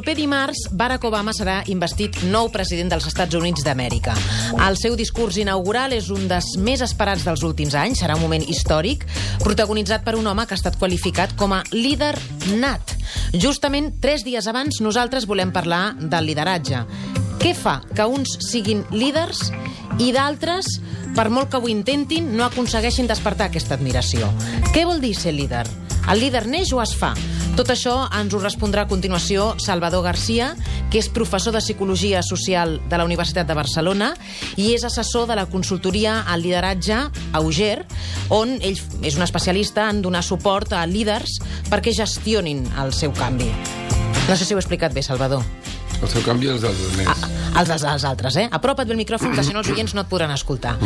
proper dimarts, Barack Obama serà investit nou president dels Estats Units d'Amèrica. El seu discurs inaugural és un dels més esperats dels últims anys. Serà un moment històric, protagonitzat per un home que ha estat qualificat com a líder nat. Justament tres dies abans, nosaltres volem parlar del lideratge. Què fa que uns siguin líders i d'altres, per molt que ho intentin, no aconsegueixin despertar aquesta admiració? Què vol dir ser líder? El líder neix o es fa? Tot això ens ho respondrà a continuació Salvador Garcia, que és professor de Psicologia Social de la Universitat de Barcelona i és assessor de la consultoria al lideratge Auger, on ell és un especialista en donar suport a líders perquè gestionin el seu canvi. No sé si ho he explicat bé, Salvador. El seu canvi és dels Ah, més. els dels els altres, eh? Apropa't bé el micròfon, que si no els oients no et podran escoltar.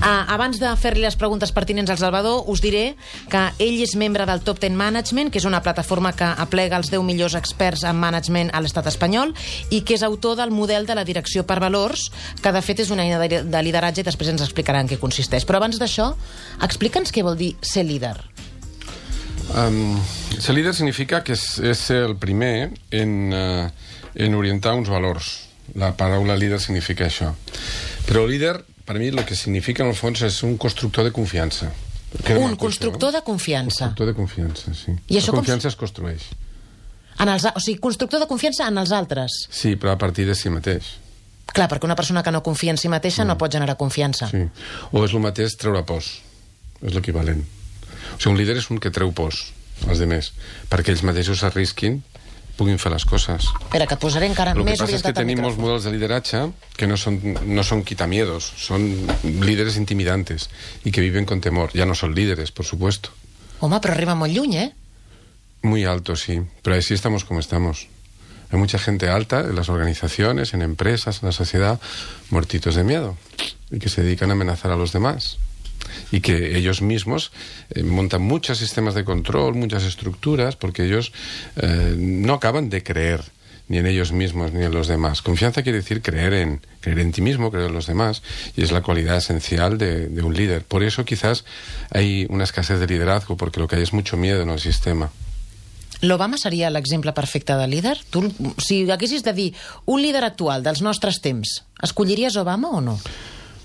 Ah, abans de fer-li les preguntes pertinents al Salvador, us diré que ell és membre del Top 10 Management, que és una plataforma que aplega els 10 millors experts en management a l'estat espanyol i que és autor del model de la direcció per valors, que de fet és una eina de de lideratge i després ens explicarà en què consisteix. Però abans d'això, explica'ns què vol dir ser líder. Um, ser líder significa que és, és ser el primer en, uh, en orientar uns valors. La paraula líder significa això. Però líder, per mi, el que significa en el fons és un constructor de confiança. Que Un maco, constructor això, de confiança. Constructor de confiança, sí. I això la com confiança es construeix. En els, o sigui, constructor de confiança en els altres. Sí, però a partir de si mateix. Clar, perquè una persona que no confia en si mateixa no pot generar confiança. Sí. O és el mateix treure pors. És l'equivalent. O sigui, un líder és un que treu pors als demés, perquè ells mateixos s'arrisquin puguin fer les coses. Espera, que et posaré encara El que més passa és que orientat al tenim molts micròfon. models de lideratge que no són, no són quitamiedos, són líderes intimidantes y que viven con temor. Ya no son líderes, por supuesto. Home, però arriba molt lluny, eh? Muy altos, sí, pero así estamos como estamos. Hay mucha gente alta en las organizaciones, en empresas, en la sociedad, muertitos de miedo y que se dedican a amenazar a los demás. Y que ellos mismos eh, montan muchos sistemas de control, muchas estructuras, porque ellos eh, no acaban de creer ni en ellos mismos ni en los demás. Confianza quiere decir creer en, creer en ti mismo, creer en los demás, y es la cualidad esencial de, de un líder. Por eso quizás hay una escasez de liderazgo, porque lo que hay es mucho miedo en el sistema. L'Obama seria l'exemple perfecte de líder? Tu, si haguessis de dir un líder actual dels nostres temps, escolliries Obama o no?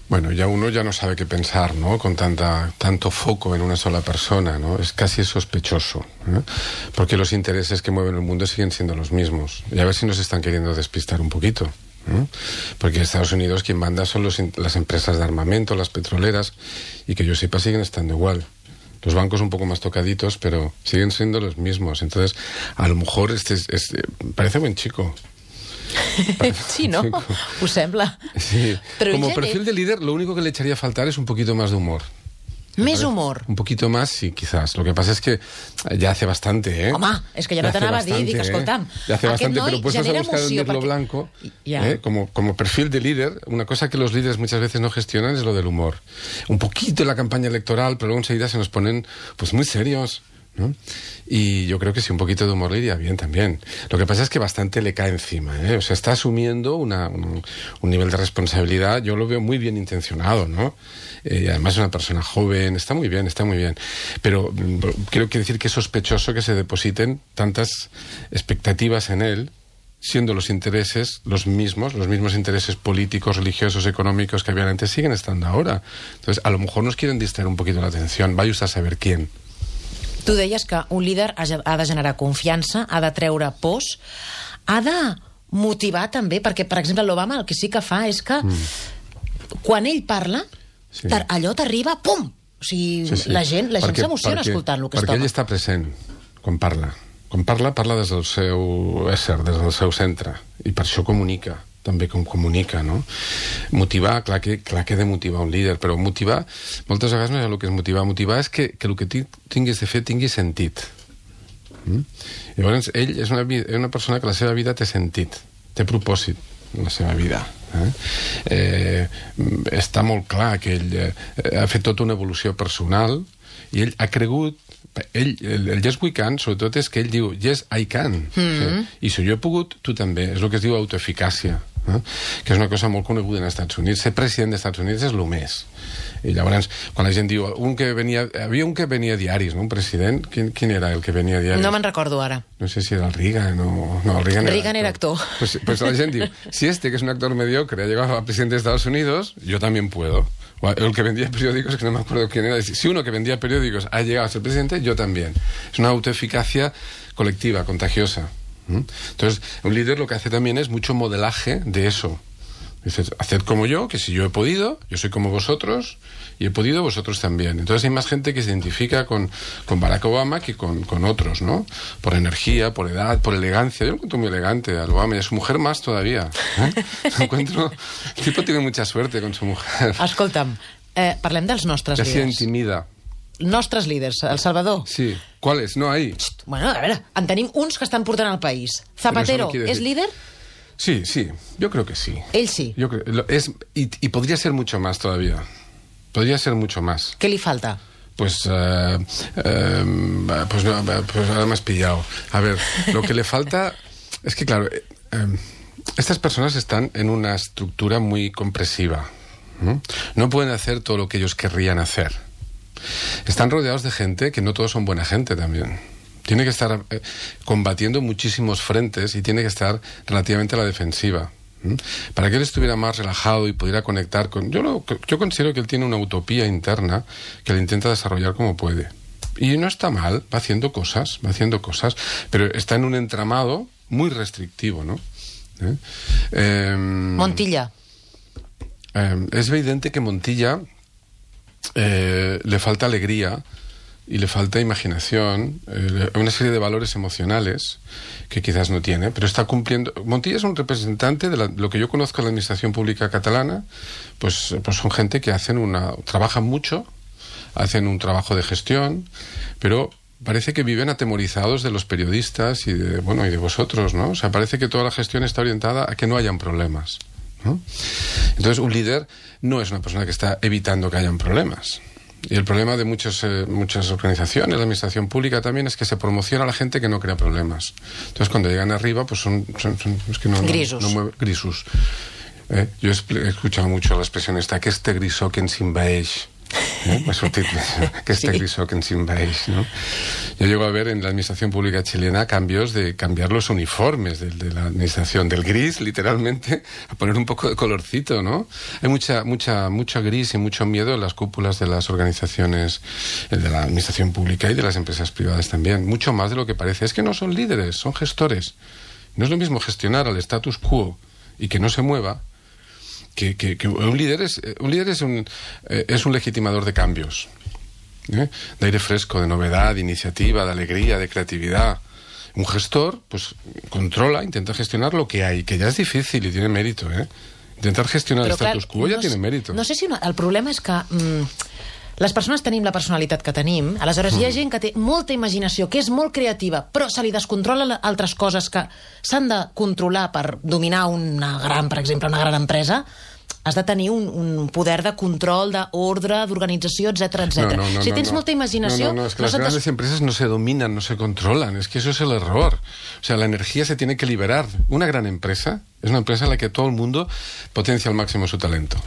Bueno, ya uno ya no sabe qué pensar, ¿no? Con tanta, tanto foco en una sola persona, ¿no? Es casi sospechoso, ¿eh? Porque los intereses que mueven el mundo siguen siendo los mismos. Y a ver si nos están queriendo despistar un poquito. ¿eh? Porque Estados Unidos quien manda son los las empresas de armamento, las petroleras, y que yo sepa siguen estando igual. Los bancos un poco más tocaditos, pero siguen siendo los mismos. Entonces, a lo mejor este es- es- eh, parece buen chico. Sí, no? Ho sembla. Sí. Però Como perfil de líder, lo único que le echaría a faltar es un poquito más de humor. Més humor. Un poquito más, sí, quizás. Lo que pasa es que ya hace bastante, ¿eh? Home, és que ja no t'anava a dir, dic, ¿eh? escolta'm, Ya hace bastante, pero puestos a buscar el mirlo perquè- blanco. ¿eh? como, como perfil de líder, una cosa que los líderes muchas veces no gestionan es lo del humor. Un poquito en la campaña electoral, pero luego enseguida se nos ponen pues muy serios. Y yo creo que sí, un poquito de humor le iría bien también. Lo que pasa es que bastante le cae encima. ¿eh? O sea, está asumiendo una- un, nivel de responsabilidad, yo lo veo muy bien intencionado, ¿no? Eh, y además es una persona joven, está muy bien, está muy bien. Pero mm, quiero que decir que es sospechoso que se depositen tantas expectativas en él, siendo los intereses los mismos, los mismos intereses políticos, religiosos, económicos que habían antes, siguen estando ahora. Entonces, a lo mejor nos quieren distraer un poquito la atención. Vaya usted a saber quién. Tu deies que un líder ha de generar confiança, ha de treure pors, ha de motivar també, perquè, per exemple, l'Obama el que sí que fa és que quan ell parla, Sí. allò t'arriba, pum! O sigui, la gent la gent Perquè- s'emociona perquè- escoltant-lo, aquest Perquè ell home. està present quan parla. Quan parla, parla des del seu ésser, des del seu centre. I per això comunica també com comunica, no? Motivar, clar que, clar que he de motivar un líder, però motivar, moltes vegades no és el que és motivar. Motivar és que, que el que ti- tinguis de fer tingui sentit. Mm? Llavors, ell és una, és una persona que la seva vida té sentit, té propòsit en la seva vida. Eh? Eh, està molt clar que ell eh, ha fet tota una evolució personal i ell ha cregut ell, el, el yes we can, sobretot, és que ell diu yes I can. Mm -hmm. sí? I si jo he pogut, tu també. És el que es diu autoeficàcia. Eh? que és una cosa molt coneguda als Estats Units. Ser president dels Estats Units és el més. I llavors, quan la gent diu... Un que venia, havia un que venia diaris, no? Un president. Quin, quin era el que venia diaris? No me'n recordo ara. No sé si era el Reagan o... No, el Reagan, Reagan era actor. Pues, pues la gent diu, si este, que es un actor mediocre, ha llegado a presidente de Estados Unidos, yo también puedo. El que vendía periódicos, que no me acuerdo quién era, si uno que vendía periódicos ha llegado a ser presidente, yo también. Es una autoeficacia colectiva, contagiosa. ¿Mm? Entonces, un líder lo que hace también es mucho modelaje de eso. Dices, haced como yo, que si yo he podido, yo soy como vosotros, y he podido, vosotros también. Entonces hay más gente que se identifica con, con Barack Obama que con, con otros, ¿no? Por energía, por edad, por elegancia. Yo lo encuentro muy elegante al Obama y a su mujer más todavía. ¿eh? Encuentro... El tipo tiene mucha suerte con su mujer. Escolta'm, eh, parlem dels nostres líders. Nostres líders, El Salvador. Sí. ¿Cuáles? No hay. Bueno, a veure, en tenim uns que estan portant el país. Zapatero, no és líder? Sí, sí. Yo creo que sí. Ell sí. Yo creo, lo- es, y, y podría ser mucho más todavía. Podría ser mucho más. Què li falta? Pues, eh, eh, pues, no, pues ahora me has pillado. A ver, lo que le falta es que, claro, eh, eh, estas personas están en una estructura muy compresiva. ¿no? No pueden hacer todo lo que ellos querrían hacer. Están rodeados de gente que no todos son buena gente también. Tiene que estar eh, combatiendo muchísimos frentes y tiene que estar relativamente a la defensiva. Para que él estuviera más relajado y pudiera conectar con... Yo, lo- yo considero que él tiene una utopía interna que le intenta desarrollar como puede. Y no está mal, va haciendo cosas, va haciendo cosas, pero está en un entramado muy restrictivo, ¿no? ¿Eh? Em, Montilla. eh, es evidente que Montilla eh, le falta alegría y le falta imaginación, eh, una serie de valores emocionales que quizás no tiene, pero está cumpliendo. Montilla es un representante de lo que yo conozco de la administración pública catalana, pues, pues son gente que hacen una, trabajan mucho, hacen un trabajo de gestión, pero parece que viven atemorizados de los periodistas y de, bueno, y de vosotros, ¿no? O sea, parece que toda la gestión está orientada a que no hayan problemas. Entonces, un líder no es una persona que está evitando que hayan problemas. Y el problema de muchos, eh, muchas organizaciones, la administración pública también, es que se promociona a la gente que no crea problemas. Entonces, cuando llegan arriba, pues son, son, son- es que no, no- Grisos. no mueve- grisos. Eh, yo he escuchado mucho la expresión esta, que este grisó que ens invadeix. Sortit que este Sí. grisó que ¿no? Yo llego a ver en la administración pública chilena cambios de cambiar los uniformes de, de la administración, del gris, literalmente, a poner un poco de colorcito, ¿no? Hay mucha, mucha, mucho gris y mucho miedo en las cúpulas de las organizaciones eh, de la administración pública y de las empresas privadas también. Mucho más de lo que parece. Es que no son líderes, son gestores. No es lo mismo gestionar al status quo y que no se mueva que, que- que un líder es un líder es un eh, es un legitimador de cambios ¿eh? de aire fresco de novedad de iniciativa de alegría de creatividad un gestor pues controla intenta gestionar lo que hay que ya es difícil y tiene mérito ¿eh? intentar gestionar el clar, status quo ya no tiene mérito No sé si una, el problema és que mm, les persones tenim la personalitat que tenim, aleshores Mm. hi ha gent que té molta imaginació, que és molt creativa, però se li descontrola la- altres coses que s'han de controlar per dominar una gran, per exemple, una gran empresa, has de tenir un, un poder de control, d'ordre, d'organització, etc etc. si tens molta imaginació... No, no, no, es que se't des- grandes empresas no se dominan, no se controlan. Es que eso es el error. O sea, la energía se tiene que liberar. Una gran empresa es una empresa en la que todo el mundo potencia al máximo su talento.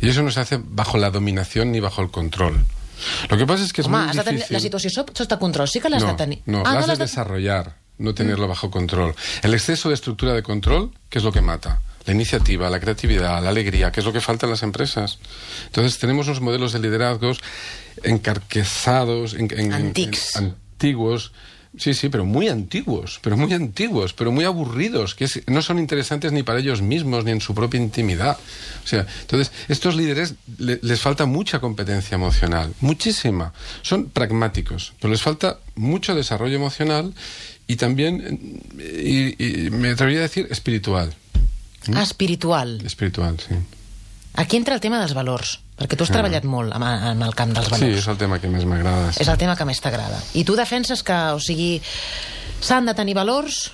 Y eso no se hace bajo la dominación ni bajo el control. Lo que pasa es que es Home, muy de tenir, difícil... la situació so- sota control, sí que l'has no, de tenir. No, ah, la has no de l'has de... desarrollar, no tenerlo bajo control. El exceso de estructura de control, ¿qué es lo que mata? La iniciativa, la creatividad, la alegría, que es lo que falta en las empresas. Entonces tenemos unos modelos de liderazgos encarquezados, en, antiguos. Sí, sí, pero muy antiguos, pero muy antiguos, pero muy aburridos, que no son interesantes ni para ellos mismos ni en su propia intimidad. O sea, entonces, estos líderes le- les falta mucha competencia emocional, muchísima. Son pragmáticos, pero les falta mucho desarrollo emocional y también, eh, y, y me atrevería a decir, espiritual. Ah, espiritual. Espiritual, sí. Aquí entra el tema dels valors, perquè tu has treballat molt amb, amb el camp dels Sí, valors. és el tema que més m'agrada. sí. És el tema que més t'agrada. I tu defenses que, o sigui, s'han de tenir valors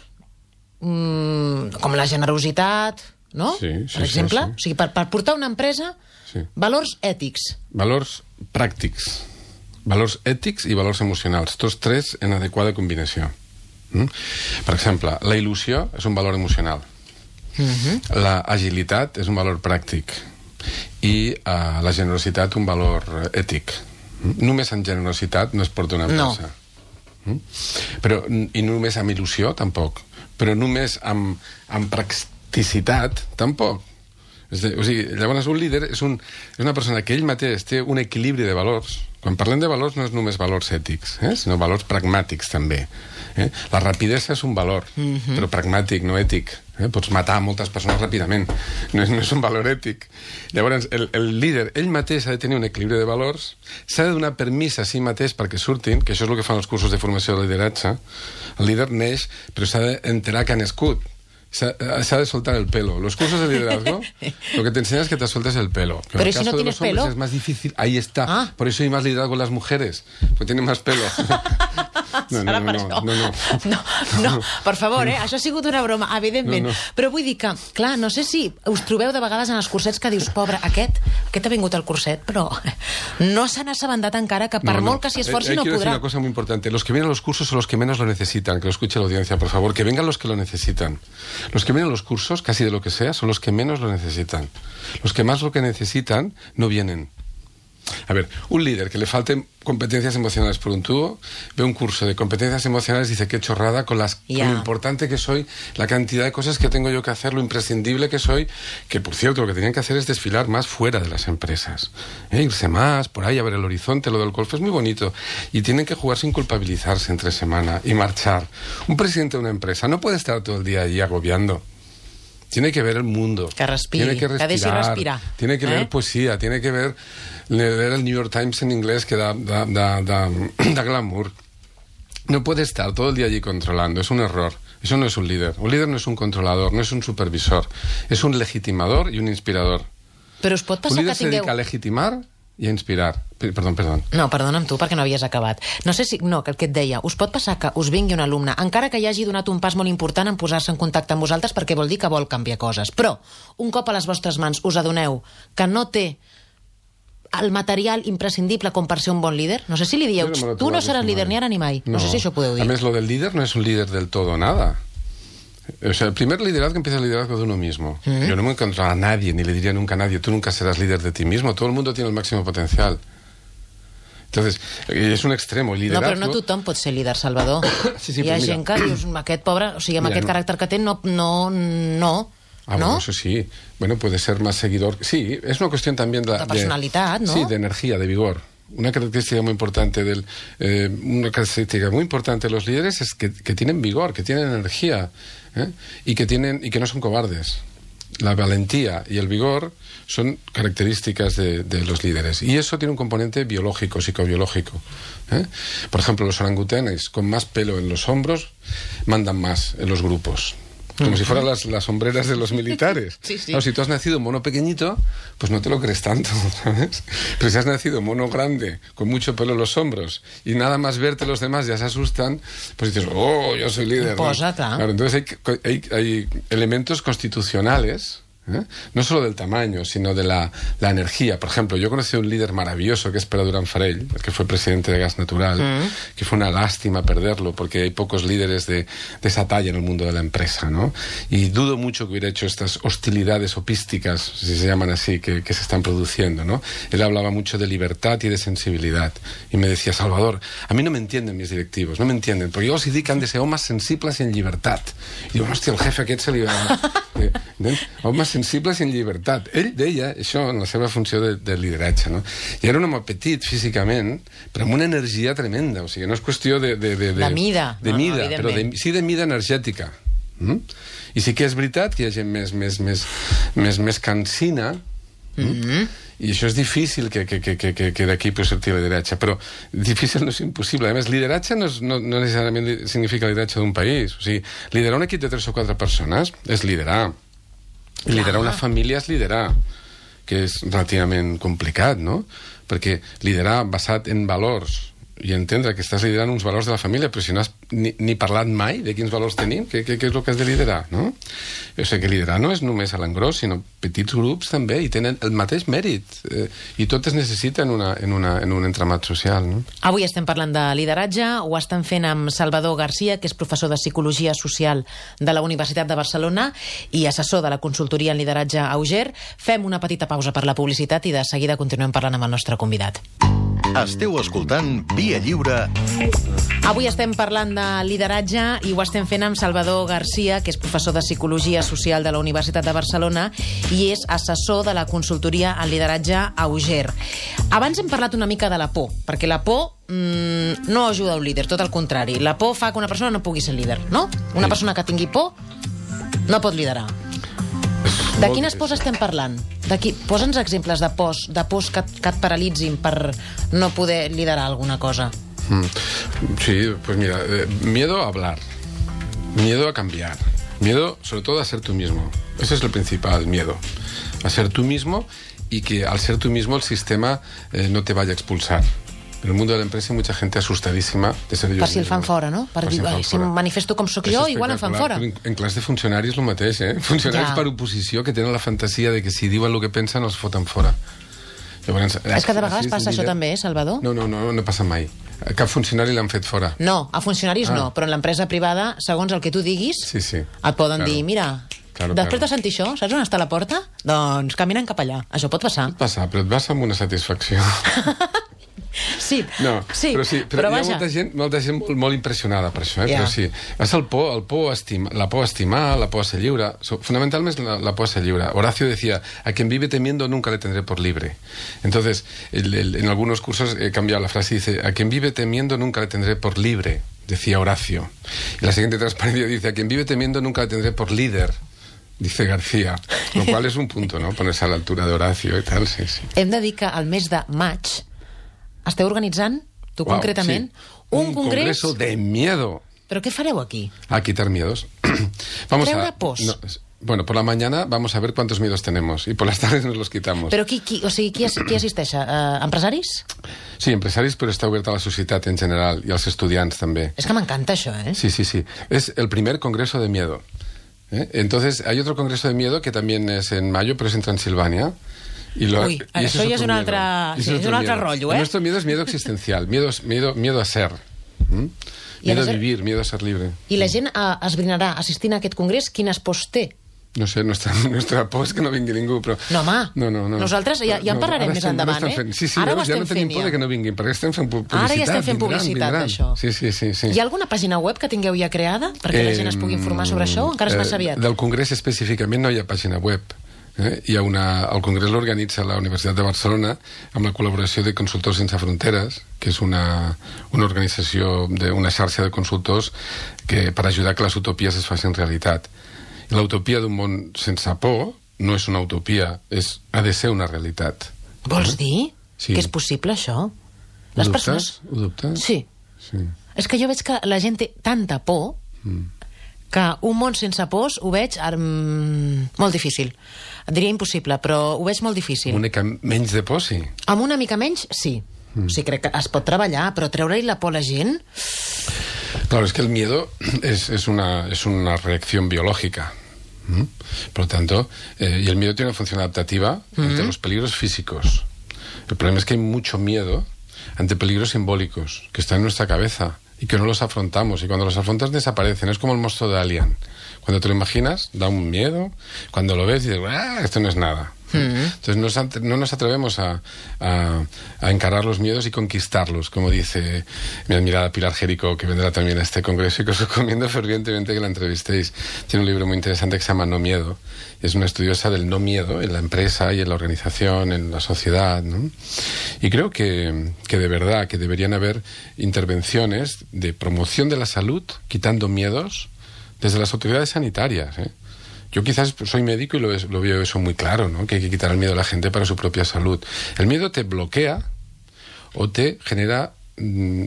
mm, com la generositat, no? Sí, sí, per sí, exemple. sí. O sigui, per, per portar una empresa, Sí. valors ètics. Valors pràctics, valors ètics i valors emocionals, tots tres en adequada combinació. Mm? Per exemple, la il·lusió és un valor emocional. La agilitat és un valor pràctic i uh, la generositat un valor ètic. Només amb generositat no es porta una No. empresa. Mm? Però, I només amb il·lusió, tampoc. Però només amb, amb practicitat, tampoc. És de, o sigui, llavors un líder és, un, és una persona que ell mateix té un equilibri de valors. Quan parlem de valors no és només valors ètics, eh? sinó valors pragmàtics també. Eh? La rapidesa és un valor, però pragmàtic, no ètic. Eh? Pots matar moltes persones ràpidament. No és, no és un valor ètic. Llavors, el, el líder, ell mateix ha de tenir un equilibri de valors, s'ha de donar permís a si mateix perquè surtin, que això és el que fan els cursos de formació de lideratge. El líder neix, però s'ha d'enterar que ha nascut. S'ha s'ha de soltar el pelo. Los cursos de liderazgo, lo que te enseñan es que te sueltes el pelo. Pero el ¿y si no tienes pelo? Es más difícil. Ahí está. Ah. Por eso hay más liderazgo en las mujeres, porque tienen más pelo. No, no, no, no, no, no. no, per favor, eh? Això ha sigut una broma, evidentment. No, no. Però vull dir que, clar, no sé si us trobeu de vegades en els cursets que dius, pobre, aquest, aquest ha vingut al curset, però no se n'ha assabentat encara que per No, no. molt que s'hi Eh, esforci eh, no quiero decir podrà. una cosa muy importante. Los que vienen a los cursos son los que menos lo necesitan. Que lo escuche la audiencia, por favor. Que vengan los que lo necesitan. Los que vienen a los cursos, casi de lo que sea, son los que menos lo necesitan. Los que más lo que necesitan no vienen. A ver, un líder que le falten competencias emocionales por un tubo, ve un curso de competencias emocionales y dice qué chorrada con, las, con lo importante que soy, la cantidad de cosas que tengo yo que hacer, lo imprescindible que soy, que por cierto lo que tenían que hacer es desfilar más fuera de las empresas, ¿eh? irse más, por ahí a ver el horizonte, lo del golf es muy bonito y tienen que jugar sin culpabilizarse entre semana y marchar. Un presidente de una empresa no puede estar todo el día allí agobiando. Tiene que ver el mundo. Que respiri, Tiene que que deixi respirar. respirar. Tiene que ¿Eh? leer poesía, tiene que ver leer el New York Times en inglés que da, da, da, da, da glamour. No puede estar todo el día allí controlando, es un error. Eso no es un líder. Un líder no es un controlador, no es un supervisor. Es un legitimador y un inspirador. Però us pot Un passar líder que se tingueu... dedica a legitimar y a inspirar. P- Perdón, perdón. No, perdona'm tu, perquè no havies acabat. No sé si... No, que el que et deia, us pot passar que us vingui un alumne, encara que hi hagi donat un pas molt important en posar-se en contacte amb vosaltres perquè vol dir que vol canviar coses. Però, un cop a les vostres mans us adoneu que no té el material imprescindible com per ser un bon líder? No sé si li dieu, no tu no seràs líder ni ara ni mai. No, sé si això podeu dir. A més, lo del líder no es un líder del todo nada. O sea, el primer liderazgo empieza el liderazgo de uno mismo. Yo no me he encontrado a nadie, ni le diría nunca a nadie, tú nunca serás líder de ti mismo. Todo el mundo tiene el máximo potencial. Entonces, eh, es un extremo. El No, liderazgo... però no tothom pot ser líder, Salvador. Sí, sí, Hi ha mira. gent que dius, aquest pobre, o sigui, amb Mira, aquest no. caràcter que té, no, no, no, Ah, no? bueno, eso sí. Bueno, puede ser más seguidor. Sí, es una cuestión también de... De personalidad, ¿no? Sí, de energía, de vigor. Una característica muy importante del, eh, una característica muy importante de los líderes es que, tienen vigor, que tienen energía ¿eh? y que tienen y que no son cobardes. La valentía y el vigor son características de, de los líderes y eso tiene un componente biológico, psicobiológico. ¿eh? Por ejemplo, los orangutanes con más pelo en los hombros mandan más en los grupos. Como si fueran las, las sombreras de los militares. Sí, sí. Claro, si tú has nacido mono pequeñito, pues no te lo crees tanto, ¿sabes? Pero si has nacido mono grande, con mucho pelo en los hombros, y nada más verte los demás ya se asustan, pues dices, oh, yo soy líder. ¿no? Claro, entonces hay, hay, hay elementos constitucionales, ¿eh? no solo del tamaño, sino de la, la energía. Por ejemplo, yo conocí a un líder maravilloso que es Pere Durán Farell, el que fue presidente de Gas Natural, que fue una lástima perderlo porque hay pocos líderes de, de esa talla en el mundo de la empresa, ¿no? Y dudo mucho que hubiera hecho estas hostilidades opísticas, si se llaman así, que, que se están produciendo, ¿no? Él hablaba mucho de libertad y de sensibilidad. Y me decía, Salvador, a mí no me entienden mis directivos, no me entienden, porque els dic que han de ser sensibles en llibertat. I diu, hòstia, el jefe aquest se li sensibles i en llibertat. Ell deia això en la seva funció de, de lideratge, no? I era un home petit físicament, però amb una energia tremenda, o sigui, no és qüestió de... De, de, de, De mida. De No, no, mida, però de, sí de mida energètica. Mm? I sí que és veritat que hi ha gent més, més, més, més, més cansina, mm? i això és difícil que, que, que, que, que, d'aquí pugui sortir lideratge, però difícil no és impossible. A més, lideratge no, és, no, no necessàriament significa lideratge d'un país. O sigui, liderar un equip de tres o quatre persones és liderar. I liderar una família és liderar, que és relativament complicat, no? Perquè liderar basat en valors i entendre que estàs liderant uns valors de la família, però si no has ni, ni parlat mai de quins valors tenim, què, què, què és el que has de liderar, no? O sigui, que liderar no és només a l'engròs, sinó petits grups també, i tenen el mateix mèrit, eh, i tot es necessita en, una, en, una, en un entramat social, no? Avui estem parlant de lideratge, ho estan fent amb Salvador Garcia, que és professor de Psicologia Social de la Universitat de Barcelona i assessor de la consultoria en lideratge Auger. Fem una petita pausa per la publicitat i de seguida continuem parlant amb el nostre convidat. Esteu escoltant Via Lliure Avui estem parlant de lideratge i ho estem fent amb Salvador Garcia, que és professor de Psicologia Social de la Universitat de Barcelona i és assessor de la consultoria en lideratge Auger. Abans hem parlat una mica de la por, perquè la por mmm, no ajuda un líder, tot el contrari. La por fa que una persona no pugui ser líder, no? Una Sí. persona que tingui por no pot liderar. De quines pors estem parlant? De qui... Posa'ns exemples de pors, de pors que, que et paralitzin per no poder liderar alguna cosa. Mm. Sí, pues mira, eh, miedo a hablar, miedo a cambiar, miedo sobre todo a ser tú mismo. Ese es el principal miedo, a ser tú mismo y que al ser tú mismo el sistema eh, no te vaya a expulsar. En el mundo de la empresa hay mucha gente asustadísima de ser Per si el fan fora, no? Per Per dir, si el fan "Ai, si em manifesto com sóc jo, igual em fan fora. En, en classe de funcionaris el mateix, eh? Funcionaris Ja. per oposició que tenen la fantasia de que si diuen el que pensen els foten fora. Llavors, És que de vegades així és passa això també, eh, Salvador? No, no, no, no passa mai. A cap funcionari l'han fet fora. No, a funcionaris Ah. no, però en l'empresa privada, segons el que tu diguis, Sí, sí. et poden Claro. dir, mira, Claro, després claro. de sentir això, saps on està la porta? Doncs caminen cap allà. Això pot passar. Passa, però et vas amb una satisfacció. Sí, No, sí, però sí, però, però hi ha vaja. molta gent, molta gent molt, molt impressionada per això, eh? Ja. però sí. És el por, el por estima, la por a estimar, la por a ser lliure. Fundamentalmente es la, la por a ser libre. Horacio decía, a quien vive temiendo nunca le tendré por libre. Entonces, el- el- en algunos cursos he cambiado la frase dice, a quien vive temiendo nunca le tendré por libre, decía Horacio. Y la siguiente transparencia dice, a quien vive temiendo nunca le tendré por líder. Dice García, lo cual es un punto, ¿no? Ponerse a la altura de Horacio y tal, sí, sí. Hem de dir que al mes de maig esteu organitzant, tu Guau, concretament, sí. un, congrés... congreso de miedo. Però què fareu aquí? A quitar miedos. vamos Treure a. pos. no, bueno, por la mañana vamos a ver cuántos miedos tenemos y por las tardes nos los quitamos. Però qui, qui, o sigui, qui, as- qui assisteix? Uh, empresaris? Sí, empresaris, però està oberta a la societat en general i als estudiants també. És que m'encanta això, eh? Sí, sí, sí. Es el primer congreso de miedo. ¿eh? Entonces, hay otro congreso de miedo que también es en mayo, pero es en Transilvania. Y lo- Uy, y ese eso ya es otro un ese sí, es otro un miedo. rollo, eh? Nuestro miedo es miedo existencial, miedo, es- miedo, miedo a ser. ¿m? I Miedo a aleshores- vivir, miedo a ser libre. I la gent uh, esbrinarà assistint a aquest congrés quines pors té. No sé, nuestra, nuestra por és que no vingui ningú, però... No, home. No, no, no. Nosaltres ja- ja en parlarem ara més estem- endavant, estem eh? Fent, sí, sí, Ara ho veus, ja estem no tenim fent por ja. que no vinguin, perquè estem fent pu- publicitat. Ara ja estem fent vindran, publicitat vindran. d'això. Sí, sí, sí. sí. Hi ha alguna pàgina web que tingueu ja creada perquè la gent es pugui informar sobre això encara és massa Eh, aviat? Del Congrés específicament no hi ha pàgina web. Eh? Hi ha una, el Congrés l'organitza la Universitat de Barcelona amb la col·laboració de Consultors Sense Fronteres, que és una, una organització, de, una xarxa de consultors que, per ajudar que les utopies es facin realitat. L'utopia d'un món sense por no és una utopia, és, ha de ser una realitat. Vols dir Sí. que és possible això? Ho Les dubtes? persones... Ho dubtes? Sí. sí. És que jo veig que la gent té tanta por que un món sense pors ho veig mm, molt difícil. Diria impossible, però ho veig molt difícil. Una mica menys de por, sí. Amb una mica menys, sí. O sigui, crec que es pot treballar, però treure-hi la por a la gent... Claro, es que el miedo es, es, una, es una reacción biológica. ¿m? Por lo tanto, eh, y el miedo tiene una función adaptativa ante los peligros físicos. El problema es que hay mucho miedo ante peligros simbólicos que están en nuestra cabeza y que no los afrontamos. Y cuando los afrontas desaparecen. Es como el monstruo de Alien. Cuando te lo imaginas, da un miedo. Cuando lo ves, dices, "Ah, esto no es nada. Entonces no nos atrevemos a, encarar los miedos y conquistarlos, como dice mi admirada Pilar Jerico, que vendrá también a este congreso y que os recomiendo fervientemente que la entrevistéis. Tiene un libro muy interesante que se llama No Miedo. Es una estudiosa del no miedo en la empresa y en la organización, en la sociedad. Y creo que, que de verdad que deberían haber intervenciones de promoción de la salud, quitando miedos, desde las autoridades sanitarias. ¿eh? Yo quizás soy médico y lo, veo eso muy claro, ¿no? que hay que quitar el miedo a la gente para su propia salud. El miedo te bloquea o te genera mm,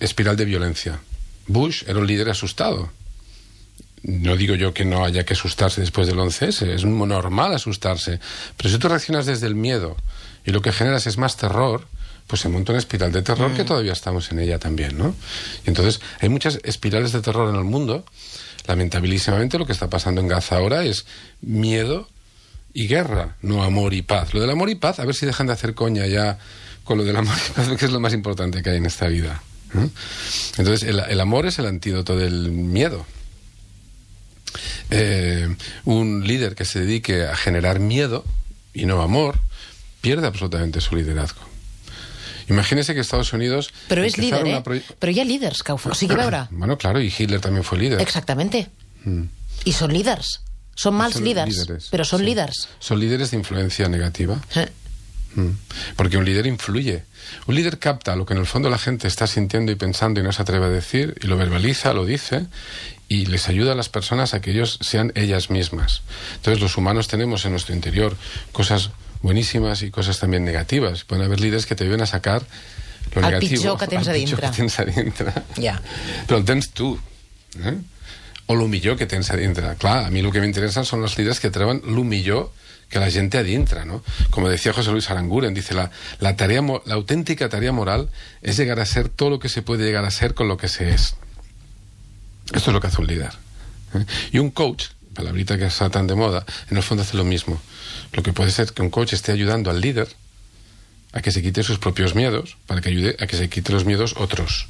espiral de violencia. Bush era un líder asustado. No digo yo que no haya que asustarse después del 11S, es normal asustarse. Pero si tú reaccionas desde el miedo y lo que generas es más terror, pues se monta una espiral de terror que todavía estamos en ella también, ¿no? Y entonces hay muchas espirales de terror en el mundo. Lamentabilísimamente lo que está pasando en Gaza ahora es miedo y guerra, no amor y paz. Lo del amor y paz, a ver si dejan de hacer coña ya con lo del amor y paz, que es lo más importante que hay en esta vida. Entonces, el, el amor es el antídoto del miedo. Eh, un líder que se dedique a generar miedo y no amor pierde absolutamente su liderazgo. Imagínese que Estados Unidos... Però és líder, eh? una pro- Però hi ha líders que ho fan. O sigui, a veure, Bueno, claro, y Hitler también fue líder. exactamente. Són líders. Són mals Son líders, però són sí. líders. Son líderes de influencia negativa. Mm. Porque un líder influye. Un líder capta lo que en el fondo la gente está sintiendo y pensando y no se atreve a decir, y lo verbaliza, lo dice, y les ayuda a las personas a que ellos sean ellas mismas. Entonces los humanos tenemos en nuestro interior cosas buenísimas y cosas también negativas. Pueden haber líderes que te vienen a sacar lo El negativo. pitjor que tens a el pitjor dintre. que tens a dintre. Ja. Però el tens tu. Eh? O lo millor que tens a dintre. Clar, a mi el que m'interessen són els líders que treuen lo millor que la gente adintra, ¿no? Como decía José Luis Aranguren, dice, la, la, tarea, la auténtica tarea moral es llegar a ser todo lo que se puede llegar a ser con lo que se es. Esto es lo que hace un líder. ¿eh? Y un coach, palabrita que está tan de moda, en el fondo hace lo mismo. Lo que puede ser que un coach esté ayudando al líder a que se quite sus propios miedos, para que ayude a que se quite los miedos otros.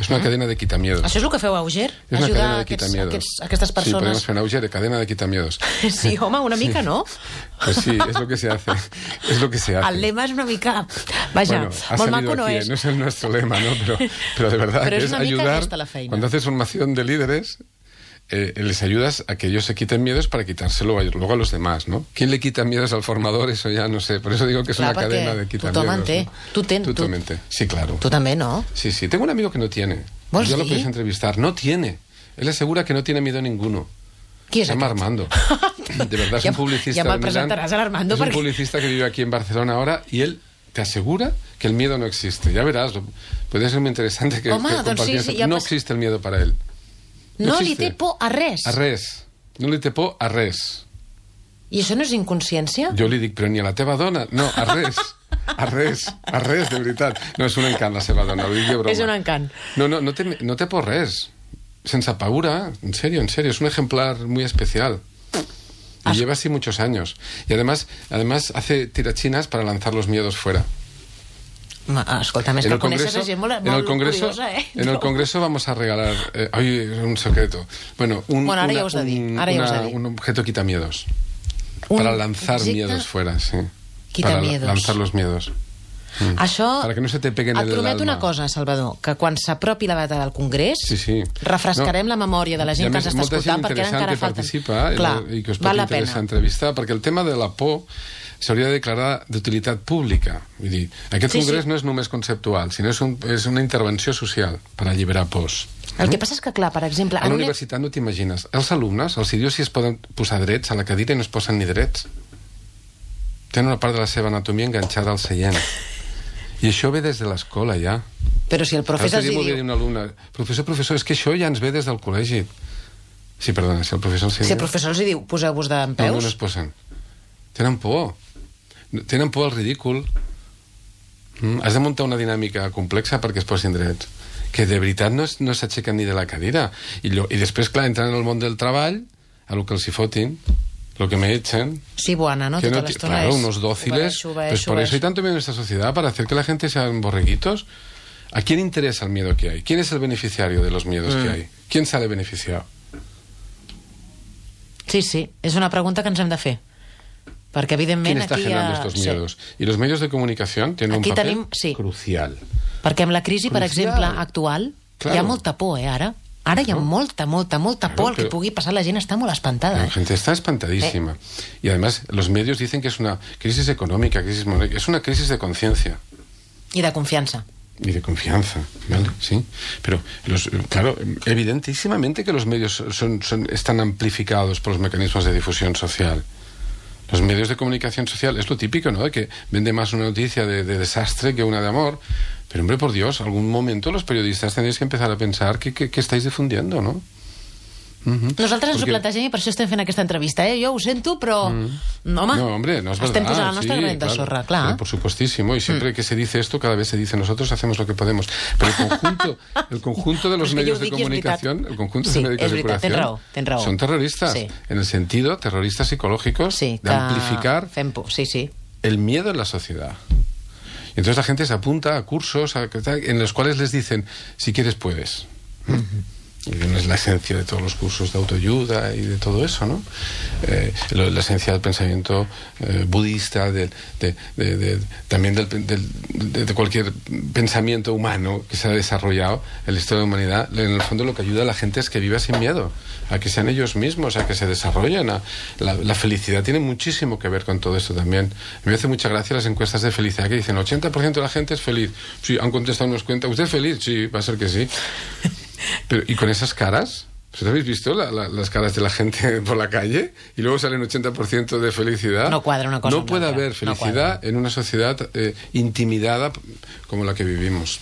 Es una cadena de quitamiedos. Això és el que feu a Auger? Es una cadena de aquests, quitamiedos. aquests, aquestes Sí, podemos persones? en Auger de cadena de quitamiedos. Sí, home, una mica, no? Pues sí, es lo que se hace. Es lo que se hace. El lema és una mica... Vaja, bueno, molt maco no aquí, és. no es el nuestro lema, ¿no? Pero, pero de verdad Pero es una mica ayudar. aquesta la feina. Cuando haces formación de líderes, eh, les ayudas a que ellos se quiten miedos para quitárselo a- luego a los demás, ¿no? ¿Quién le quita miedos al formador? Eso ya no sé. Por eso digo que es Clar, una cadena de quitar en miedos. ¿no? Tu ten- Tú también. Sí, claro. Tu també, no? Sí, sí. Tengo un amigo que no tiene. ¿Vos Yo lo sí? podéis entrevistar. No tiene. Él asegura que no tiene miedo ninguno. Qui és Se llama? Armando. De verdad, es un publicista. ja me'l de Milán. presentaràs a l'Armando Es un publicista que vive aquí en Barcelona ahora y él te asegura que el miedo no existe. Ya verás, lo- puede ser muy interesante que, Home, que doncs sí, sí, ja No pas- existe el miedo para él. No No li té por a res. A res. No li té por a res. I això no és inconsciència? Jo li dic, però ni a la teva dona. No, a res. A res, a res, de veritat. No, és un encant, la seva dona, ho dic de broma. És un encant. No, no, no té, no té por res. Sense paura, en serio, en serio. Es un ejemplar muy especial. Y lleva así muchos años. Y además, además hace tirachinas para lanzar los miedos fuera. Escolta, més En que el coneixes Congreso, gent molt, en el Congreso, curiosa, eh? en el No. Congreso vamos a regalar, eh, ay, es un secreto. Bueno, un, Bueno, ara una- ja de dir, un- ara ja una- de dir. un objeto quita-miedos. Un Para lanzar objecte miedos fuera, sí. Quitamiedos. Para lanzar los miedos. Això... Para que no se te peguen et el prometo una cosa, Salvador, que quan s'apropi la data del Congrés Sí, sí. refrescarem la memòria de la I gent que ens està escoltant perquè ara encara que falten... participa i, Clar, i que us pot val la pena. entrevistar, perquè el tema de la por s'hauria de declarar d'utilitat pública. Vull dir, aquest Sí, congrés sí. no és només conceptual, sinó és, un, és una intervenció social per alliberar pors. El que passa és que, clar, per exemple... A la una- universitat no t'imagines. Els alumnes, els idiots, si es poden posar drets a la cadira i no es posen ni drets. Tenen una part de la seva anatomia enganxada al seient. I això ve des de l'escola, ja. Però si el professor els dir diu... un alumne, professor, professor, és que això ja ens ve des del col·legi. Sí, perdona, si el professor els hi Si el diu- professor els diu, poseu-vos de No, no, peus... no es posen. Tenen por. Tenen por al ridícul. Mm? Has de muntar una dinàmica complexa perquè es posin drets. Que de veritat no es- no s'aixequen ni de la cadira. I, lo, I després, clar, entran en el món del treball, a lo que els hi fotin, lo que me echen. Sí, buena, no? que Tota no l'estona claro, és... unos dóciles. Obeeixo, pues obeeixo, por eso hay tanto miedo en esta sociedad, para hacer que la gente sean borreguitos. ¿A quién interesa el miedo que hay? ¿Quién es el beneficiario de los miedos Mm. que hay? ¿Quién sale beneficiado? Sí, sí, és una pregunta que ens hem de fer. Perquè, ¿Quién evidentment, está aquí generando ha... estos sí. miedos? Y los medios de comunicación tienen Aquí un papel tenim- sí. crucial. Perquè amb la crisi, per Crucial. exemple, actual, Claro. hi ha molta por, eh, ara? Ara hi ha molta, molta, molta Claro, por. El que pugui passar, la gent està molt espantada. La Eh? gente está espantadísima. Y además, los medios dicen que es una crisis económica, crisis monetaria. Es una crisis de conciencia I de confiança. y de confianza, ¿vale? Sí. Pero, los, claro, evidentísimamente que los medios son, son- están amplificados por los mecanismos de difusión social. Los medios de comunicación social es lo típico, ¿no? De que vende más una noticia de, de desastre que una de amor. Pero, hombre, por Dios, algún momento los periodistas tenéis que empezar a pensar qué, qué- qué estáis difundiendo, ¿no? Nosaltres ens ho Porque- plantegem i per això estem fent aquesta entrevista, eh? Jo ho sento, però... No, home, No, hombre, no es estem verdad. posant el nostre sí, claro. sorra, clar. Mm. Por supuestísimo. Y siempre que se dice esto, cada vez se dice nosotros hacemos lo que podemos. Pero el conjunto, el conjunto de los medios ho de comunicación, el conjunto Sí, de medios de comunicación raó, tens raó. son terroristas. Sí. En el sentido, terroristas psicológicos, Sí, de amplificar sí, sí. el miedo en la sociedad. Y entonces la gente se apunta a cursos a- en los cuales les dicen, si quieres puedes. No es la esencia de todos los cursos de autoayuda y de todo eso, ¿no? Eh, la esencia del pensamiento eh, budista, de, también del, de, cualquier pensamiento humano que se ha desarrollado en la historia de la humanidad, en el fondo lo que ayuda a la gente es que viva sin miedo, a que sean ellos mismos, a que se desarrollen. la, felicidad tiene muchísimo que ver con todo esto también. Me hace mucha gracia las encuestas de felicidad que dicen 80% de la gente es feliz. Sí, han contestado unos cuentas. ¿Usted es feliz? Sí, va a ser que sí. Pero, ¿Y con esas caras? ¿Vosotros habéis visto la- la- las caras de la gente por la calle? Y luego salen 80% de felicidad. No cuadra una cosa No puede haber No felicidad en una sociedad eh, intimidada como la que vivimos.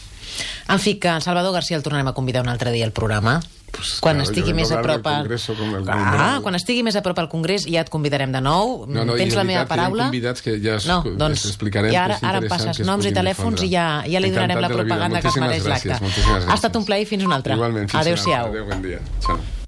En fi, que en Salvador García el tornarem a convidar un altre dia al programa. Pues, quan claro, estigui més a prop... del a- Congreso com el- Ah, quan estigui més a prop al Congrés ja et convidarem de nou. No, no, Tens en la meva paraula. convidats que ja es- no, doncs, explicarem, I que ara, ara em passes que es noms i telèfons i ja, ja li donarem la de la propaganda que mereix l'acte. Ha estat un plaer i fins un altre. Igualment, Adéu-siau. una altra. Adéu, bon dia. Ciao.